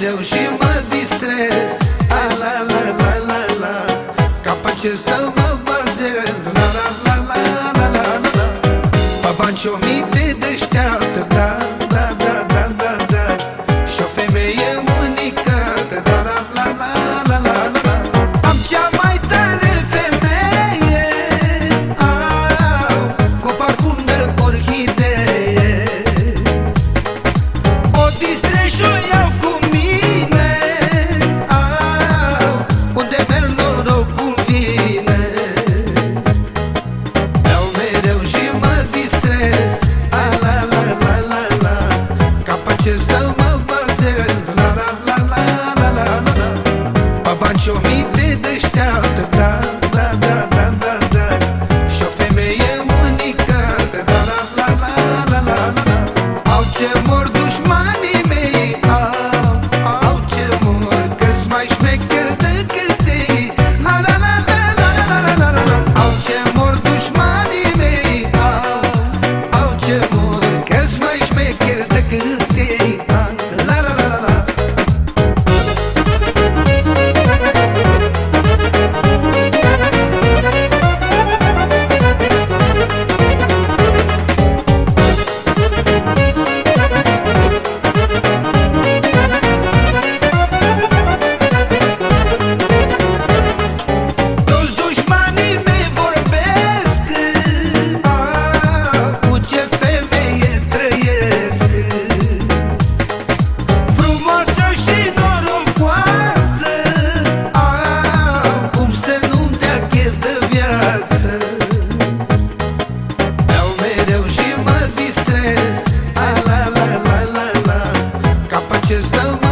mereu și mă distrez. A la la la la la. Capace să mă bazez. La la la la la la la. Babanci o minte deșteaptă, da. viață Beau mereu și mă distrez. A la la la la la. Ca să mă